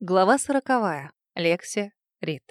Глава сороковая. Лекси Рид.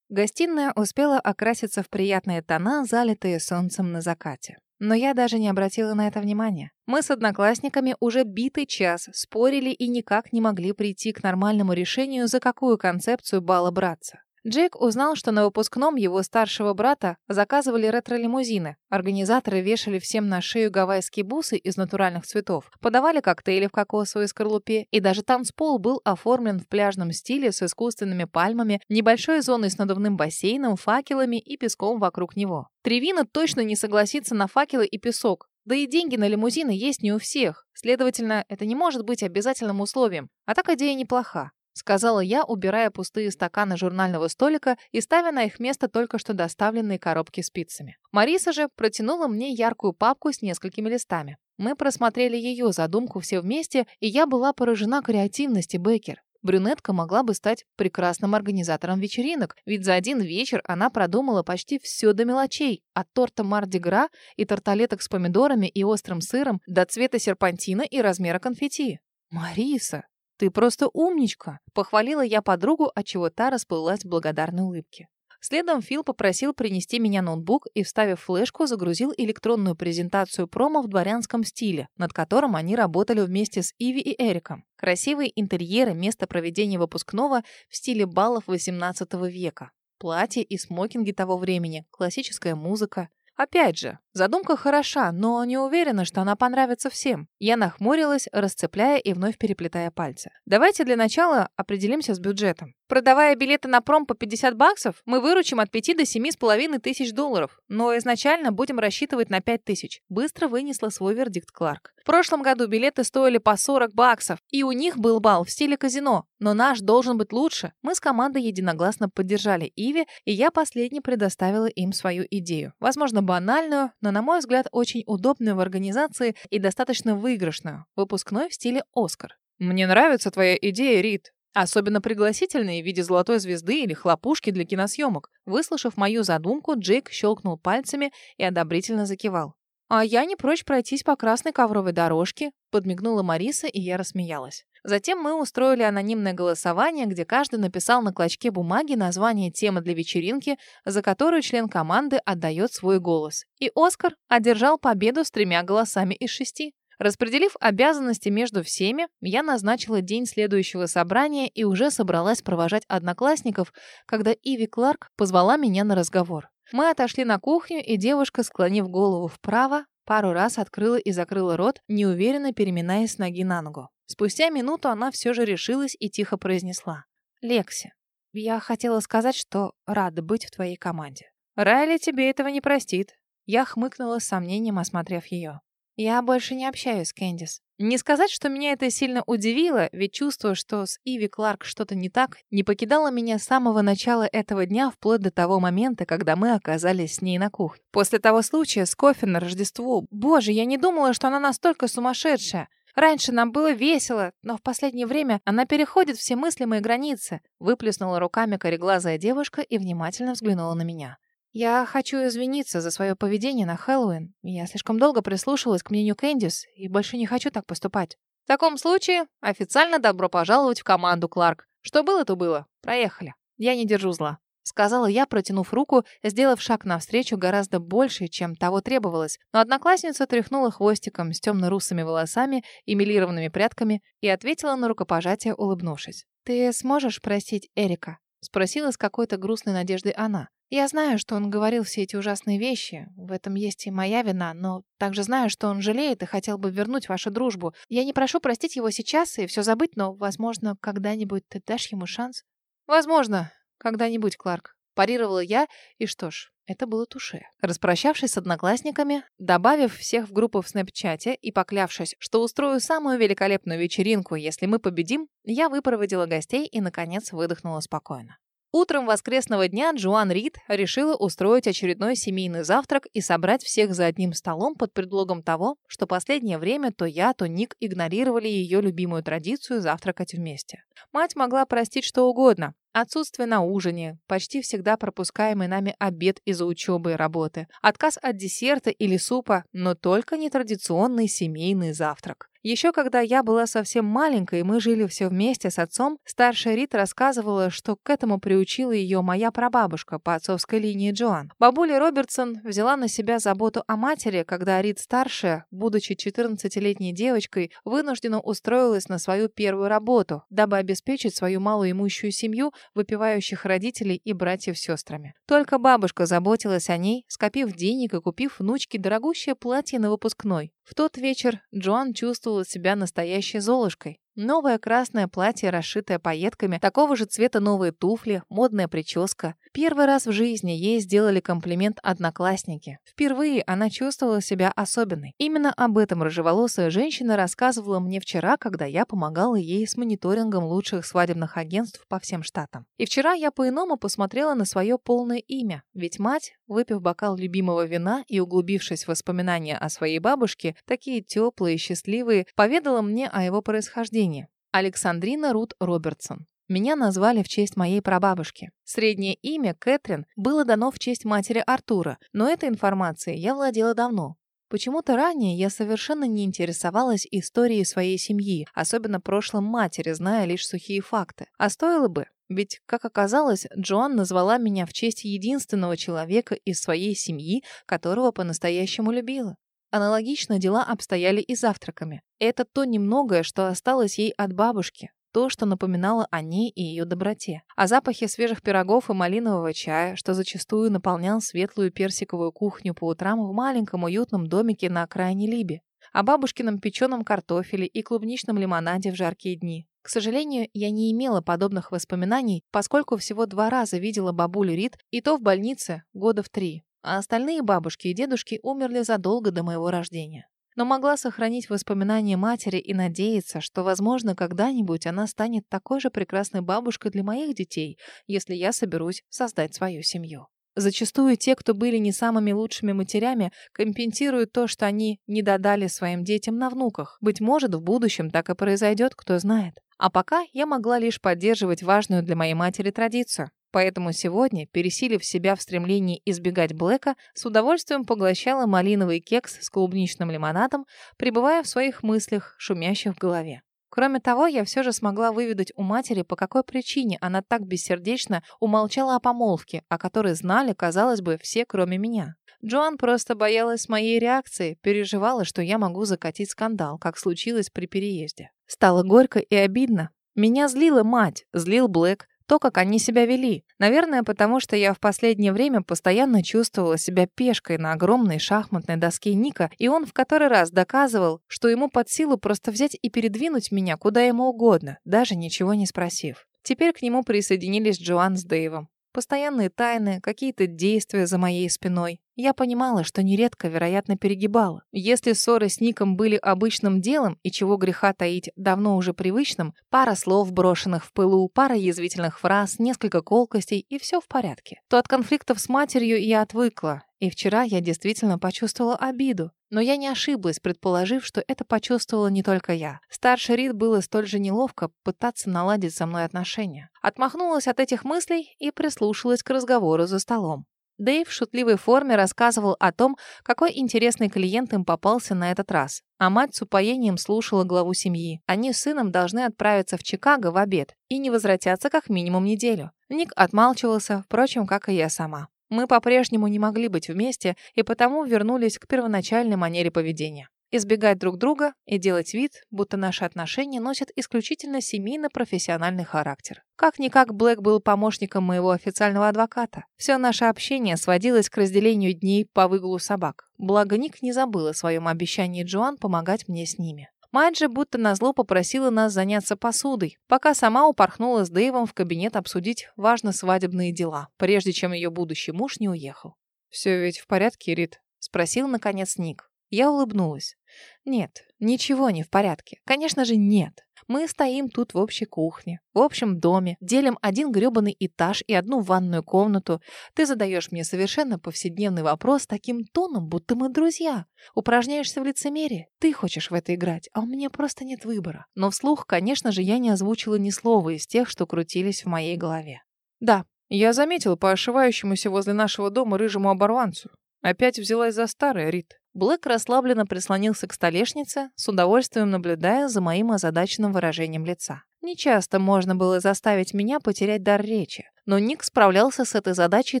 Гостиная успела окраситься в приятные тона, залитые солнцем на закате. Но я даже не обратила на это внимания. Мы с одноклассниками уже битый час спорили и никак не могли прийти к нормальному решению, за какую концепцию бала браться. Джейк узнал, что на выпускном его старшего брата заказывали ретро-лимузины. Организаторы вешали всем на шею гавайские бусы из натуральных цветов, подавали коктейли в кокосовой скорлупе, и даже танцпол был оформлен в пляжном стиле с искусственными пальмами, небольшой зоной с надувным бассейном, факелами и песком вокруг него. Тревина точно не согласится на факелы и песок, да и деньги на лимузины есть не у всех. Следовательно, это не может быть обязательным условием. А так идея неплоха сказала я, убирая пустые стаканы журнального столика и ставя на их место только что доставленные коробки с пиццами. Мариса же протянула мне яркую папку с несколькими листами. Мы просмотрели ее задумку все вместе, и я была поражена креативности Беккер. Брюнетка могла бы стать прекрасным организатором вечеринок, ведь за один вечер она продумала почти все до мелочей, от торта Марди-Гра и тарталеток с помидорами и острым сыром до цвета серпантина и размера конфетти. «Мариса, «Ты просто умничка!» — похвалила я подругу, отчего та расплылась в благодарной улыбке. Следом Фил попросил принести меня ноутбук и, вставив флешку, загрузил электронную презентацию промо в дворянском стиле, над которым они работали вместе с Иви и Эриком. Красивые интерьеры места проведения выпускного в стиле баллов XVIII века. Платья и смокинги того времени, классическая музыка. Опять же, задумка хороша, но не уверена, что она понравится всем. Я нахмурилась, расцепляя и вновь переплетая пальцы. Давайте для начала определимся с бюджетом. Продавая билеты на пром по 50 баксов, мы выручим от 5 до 7,5 тысяч долларов, но изначально будем рассчитывать на 5 тысяч. Быстро вынесла свой вердикт Кларк. В прошлом году билеты стоили по 40 баксов, и у них был бал в стиле казино, но наш должен быть лучше. Мы с командой единогласно поддержали Иви, и я последней предоставила им свою идею. Возможно, банальную, но, на мой взгляд, очень удобную в организации и достаточно выигрышную. Выпускной в стиле «Оскар». «Мне нравится твоя идея, Рид», Особенно пригласительные в виде золотой звезды или хлопушки для киносъемок. Выслушав мою задумку, Джейк щелкнул пальцами и одобрительно закивал. «А я не прочь пройтись по красной ковровой дорожке», — подмигнула Мариса, и я рассмеялась. Затем мы устроили анонимное голосование, где каждый написал на клочке бумаги название темы для вечеринки, за которую член команды отдает свой голос. И Оскар одержал победу с тремя голосами из шести. Распределив обязанности между всеми, я назначила день следующего собрания и уже собралась провожать одноклассников, когда Иви Кларк позвала меня на разговор. Мы отошли на кухню, и девушка, склонив голову вправо, пару раз открыла и закрыла рот, неуверенно переминаясь ноги на ногу. Спустя минуту она все же решилась и тихо произнесла. «Лекси, я хотела сказать, что рада быть в твоей команде». «Райли тебе этого не простит». Я хмыкнула с сомнением, осмотрев ее. Я больше не общаюсь с Кэндис. Не сказать, что меня это сильно удивило, ведь чувство, что с Иви Кларк что-то не так, не покидало меня с самого начала этого дня вплоть до того момента, когда мы оказались с ней на кухне. После того случая с кофе на Рождество. Боже, я не думала, что она настолько сумасшедшая. Раньше нам было весело, но в последнее время она переходит все мыслимые границы. Выплеснула руками кореглазая девушка и внимательно взглянула на меня. Я хочу извиниться за свое поведение на Хэллоуин. Я слишком долго прислушивалась к мнению Кэндис и больше не хочу так поступать. В таком случае официально добро пожаловать в команду, Кларк. Что было, то было. Проехали. Я не держу зла. Сказала я, протянув руку, сделав шаг навстречу гораздо больше, чем того требовалось. Но одноклассница тряхнула хвостиком с темно-русыми волосами и милированными прядками и ответила на рукопожатие, улыбнувшись. «Ты сможешь простить Эрика?» Спросила с какой-то грустной надеждой она. Я знаю, что он говорил все эти ужасные вещи. В этом есть и моя вина, но также знаю, что он жалеет и хотел бы вернуть вашу дружбу. Я не прошу простить его сейчас и все забыть, но, возможно, когда-нибудь ты дашь ему шанс? Возможно, когда-нибудь, Кларк. Парировала я, и что ж, это было туше. Распрощавшись с одноклассниками, добавив всех в группу в снэпчате и поклявшись, что устрою самую великолепную вечеринку, если мы победим, я выпроводила гостей и, наконец, выдохнула спокойно. Утром воскресного дня Джоан Рид решила устроить очередной семейный завтрак и собрать всех за одним столом под предлогом того, что последнее время то я, то Ник игнорировали ее любимую традицию завтракать вместе. Мать могла простить что угодно, Отсутствие на ужине, почти всегда пропускаемый нами обед из-за учебы и работы, отказ от десерта или супа, но только нетрадиционный семейный завтрак. Еще когда я была совсем маленькой, мы жили все вместе с отцом, старшая Рит рассказывала, что к этому приучила ее моя прабабушка по отцовской линии Джоан. Бабуля Робертсон взяла на себя заботу о матери, когда Рит старшая, будучи 14-летней девочкой, вынуждена устроилась на свою первую работу, дабы обеспечить свою малоимущую семью, выпивающих родителей и братьев сестрами. Только бабушка заботилась о ней, скопив денег и купив внучке дорогущее платье на выпускной. В тот вечер Джоан чувствовала себя настоящей золушкой. Новое красное платье, расшитое пайетками, такого же цвета новые туфли, модная прическа. Первый раз в жизни ей сделали комплимент одноклассники. Впервые она чувствовала себя особенной. Именно об этом рыжеволосая женщина рассказывала мне вчера, когда я помогала ей с мониторингом лучших свадебных агентств по всем штатам. И вчера я по-иному посмотрела на свое полное имя, ведь мать, выпив бокал любимого вина и углубившись в воспоминания о своей бабушке, такие теплые и счастливые, поведала мне о его происхождении Александрина Рут Робертсон. Меня назвали в честь моей прабабушки. Среднее имя Кэтрин было дано в честь матери Артура, но этой информацией я владела давно. Почему-то ранее я совершенно не интересовалась историей своей семьи, особенно прошлым матери, зная лишь сухие факты. А стоило бы, ведь, как оказалось, Джоан назвала меня в честь единственного человека из своей семьи, которого по-настоящему любила. Аналогично дела обстояли и завтраками. Это то немногое, что осталось ей от бабушки, то, что напоминало о ней и ее доброте. А запахи свежих пирогов и малинового чая, что зачастую наполнял светлую персиковую кухню по утрам в маленьком уютном домике на окраине Либи. О бабушкином печеном картофеле и клубничном лимонаде в жаркие дни. К сожалению, я не имела подобных воспоминаний, поскольку всего два раза видела бабулю Рит, и то в больнице года в три а остальные бабушки и дедушки умерли задолго до моего рождения. Но могла сохранить воспоминания матери и надеяться, что, возможно, когда-нибудь она станет такой же прекрасной бабушкой для моих детей, если я соберусь создать свою семью. Зачастую те, кто были не самыми лучшими матерями, компенсируют то, что они не додали своим детям на внуках. Быть может, в будущем так и произойдет, кто знает. А пока я могла лишь поддерживать важную для моей матери традицию. Поэтому сегодня, пересилив себя в стремлении избегать Блэка, с удовольствием поглощала малиновый кекс с клубничным лимонадом, пребывая в своих мыслях, шумящих в голове. Кроме того, я все же смогла выведать у матери, по какой причине она так бессердечно умолчала о помолвке, о которой знали, казалось бы, все, кроме меня. Джоан просто боялась моей реакции, переживала, что я могу закатить скандал, как случилось при переезде. Стало горько и обидно. Меня злила мать, злил Блэк, то, как они себя вели. Наверное, потому что я в последнее время постоянно чувствовала себя пешкой на огромной шахматной доске Ника, и он в который раз доказывал, что ему под силу просто взять и передвинуть меня куда ему угодно, даже ничего не спросив. Теперь к нему присоединились Джоан с Дэйвом. Постоянные тайны, какие-то действия за моей спиной. Я понимала, что нередко, вероятно, перегибала. Если ссоры с Ником были обычным делом, и чего греха таить, давно уже привычным, пара слов, брошенных в пылу, пара язвительных фраз, несколько колкостей, и все в порядке, то от конфликтов с матерью я отвыкла, и вчера я действительно почувствовала обиду. Но я не ошиблась, предположив, что это почувствовала не только я. Старший Рид было столь же неловко пытаться наладить со мной отношения. Отмахнулась от этих мыслей и прислушалась к разговору за столом. Дэйв в шутливой форме рассказывал о том, какой интересный клиент им попался на этот раз. А мать с упоением слушала главу семьи. Они с сыном должны отправиться в Чикаго в обед и не возвратятся как минимум неделю. Ник отмалчивался, впрочем, как и я сама. Мы по-прежнему не могли быть вместе и потому вернулись к первоначальной манере поведения избегать друг друга и делать вид, будто наши отношения носят исключительно семейно-профессиональный характер. Как-никак Блэк был помощником моего официального адвоката. Все наше общение сводилось к разделению дней по выгулу собак. Благо Ник не забыл о своем обещании Джоан помогать мне с ними. Мать же будто назло попросила нас заняться посудой, пока сама упорхнула с Дэйвом в кабинет обсудить важно свадебные дела, прежде чем ее будущий муж не уехал. «Все ведь в порядке, Рит?» — спросил, наконец, Ник. Я улыбнулась. Нет, ничего не в порядке. Конечно же, нет. Мы стоим тут в общей кухне, в общем доме, делим один грёбаный этаж и одну ванную комнату. Ты задаешь мне совершенно повседневный вопрос таким тоном, будто мы друзья. Упражняешься в лицемерии. Ты хочешь в это играть, а у меня просто нет выбора. Но вслух, конечно же, я не озвучила ни слова из тех, что крутились в моей голове. Да, я заметил по ошивающемуся возле нашего дома рыжему оборванцу. Опять взялась за старое, Рит. Блэк расслабленно прислонился к столешнице, с удовольствием наблюдая за моим озадаченным выражением лица. Нечасто можно было заставить меня потерять дар речи, но Ник справлялся с этой задачей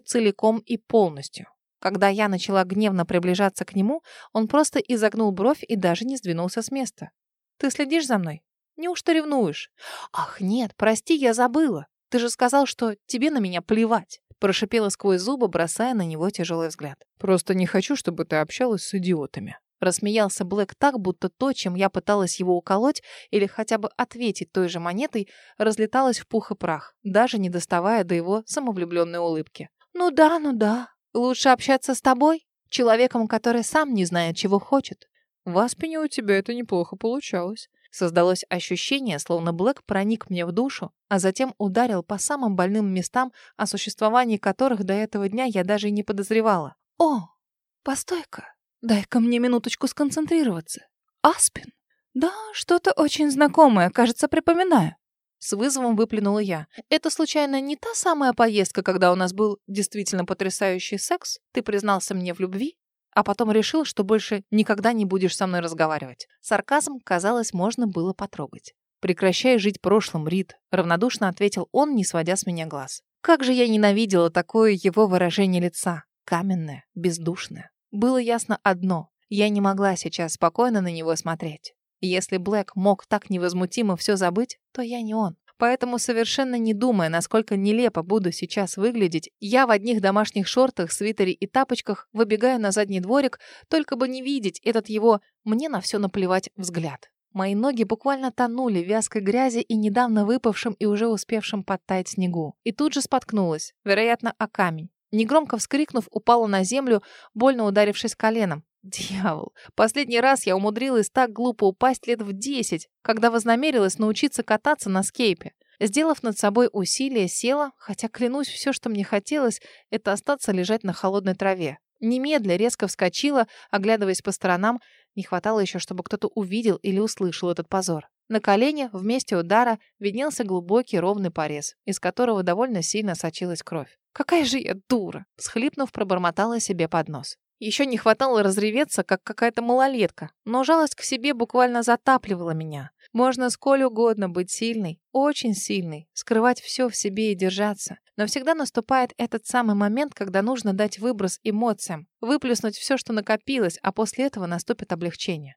целиком и полностью. Когда я начала гневно приближаться к нему, он просто изогнул бровь и даже не сдвинулся с места. «Ты следишь за мной? Неужто ревнуешь?» «Ах, нет, прости, я забыла. Ты же сказал, что тебе на меня плевать». Прошипела сквозь зубы, бросая на него тяжелый взгляд. «Просто не хочу, чтобы ты общалась с идиотами». Рассмеялся Блэк так, будто то, чем я пыталась его уколоть или хотя бы ответить той же монетой, разлеталось в пух и прах, даже не доставая до его самовлюбленной улыбки. «Ну да, ну да. Лучше общаться с тобой, человеком, который сам не знает, чего хочет. В Аспене у тебя это неплохо получалось. Создалось ощущение, словно Блэк проник мне в душу, а затем ударил по самым больным местам, о существовании которых до этого дня я даже и не подозревала. «О, постой-ка, дай-ка мне минуточку сконцентрироваться. Аспин? Да, что-то очень знакомое, кажется, припоминаю». С вызовом выплюнула я. «Это, случайно, не та самая поездка, когда у нас был действительно потрясающий секс? Ты признался мне в любви? А потом решил, что больше никогда не будешь со мной разговаривать. Сарказм, казалось, можно было потрогать. «Прекращай жить прошлым, Рид», — равнодушно ответил он, не сводя с меня глаз. Как же я ненавидела такое его выражение лица. Каменное, бездушное. Было ясно одно. Я не могла сейчас спокойно на него смотреть. Если Блэк мог так невозмутимо все забыть, то я не он. Поэтому, совершенно не думая, насколько нелепо буду сейчас выглядеть, я в одних домашних шортах, свитере и тапочках выбегаю на задний дворик, только бы не видеть этот его «мне на все наплевать» взгляд. Мои ноги буквально тонули в вязкой грязи и недавно выпавшем и уже успевшем подтаять снегу. И тут же споткнулась, вероятно, о камень. Негромко вскрикнув, упала на землю, больно ударившись коленом. Дьявол, последний раз я умудрилась так глупо упасть лет в десять, когда вознамерилась научиться кататься на скейпе. Сделав над собой усилие, села, хотя, клянусь, все, что мне хотелось, это остаться лежать на холодной траве. Немедля резко вскочила, оглядываясь по сторонам. Не хватало еще, чтобы кто-то увидел или услышал этот позор. На колене, в месте удара, виднелся глубокий ровный порез, из которого довольно сильно сочилась кровь. «Какая же я дура!» — схлипнув, пробормотала себе под нос. Еще не хватало разреветься, как какая-то малолетка, но жалость к себе буквально затапливала меня. Можно сколь угодно быть сильной, очень сильной, скрывать все в себе и держаться. Но всегда наступает этот самый момент, когда нужно дать выброс эмоциям, выплеснуть все, что накопилось, а после этого наступит облегчение.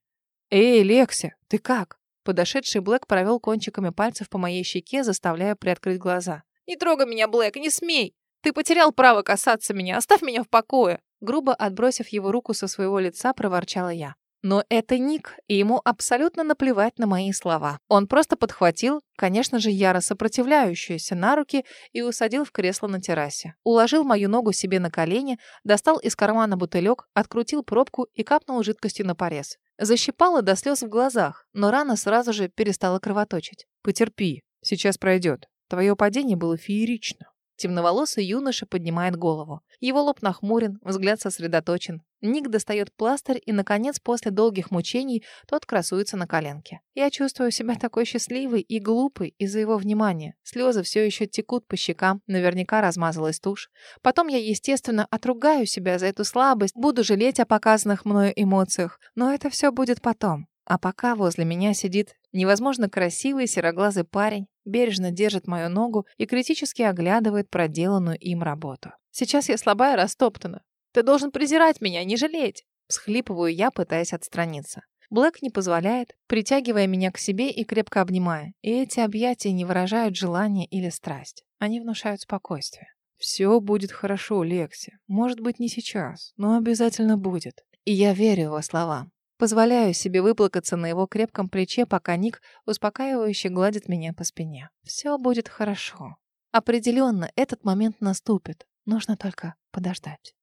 «Эй, Лекси, ты как?» Подошедший Блэк провел кончиками пальцев по моей щеке, заставляя приоткрыть глаза. «Не трогай меня, Блэк, не смей! Ты потерял право касаться меня, оставь меня в покое!» Грубо отбросив его руку со своего лица, проворчала я. Но это Ник, и ему абсолютно наплевать на мои слова. Он просто подхватил, конечно же, яро сопротивляющуюся на руки и усадил в кресло на террасе. Уложил мою ногу себе на колени, достал из кармана бутылек, открутил пробку и капнул жидкостью на порез. Защипало до слез в глазах, но рана сразу же перестала кровоточить. «Потерпи, сейчас пройдет. Твое падение было феерично». Темноволосый юноша поднимает голову. Его лоб нахмурен, взгляд сосредоточен. Ник достает пластырь, и, наконец, после долгих мучений, тот красуется на коленке. Я чувствую себя такой счастливой и глупой из-за его внимания. Слезы все еще текут по щекам, наверняка размазалась тушь. Потом я, естественно, отругаю себя за эту слабость, буду жалеть о показанных мною эмоциях. Но это все будет потом. А пока возле меня сидит невозможно красивый сероглазый парень, бережно держит мою ногу и критически оглядывает проделанную им работу. Сейчас я слабая растоптана. Ты должен презирать меня, не жалеть. Всхлипываю я, пытаясь отстраниться. Блэк не позволяет, притягивая меня к себе и крепко обнимая. И эти объятия не выражают желания или страсть. Они внушают спокойствие. «Все будет хорошо, Лекси. Может быть, не сейчас, но обязательно будет». И я верю его словам. Позволяю себе выплакаться на его крепком плече, пока Ник успокаивающе гладит меня по спине. Все будет хорошо. Определенно, этот момент наступит. Нужно только подождать.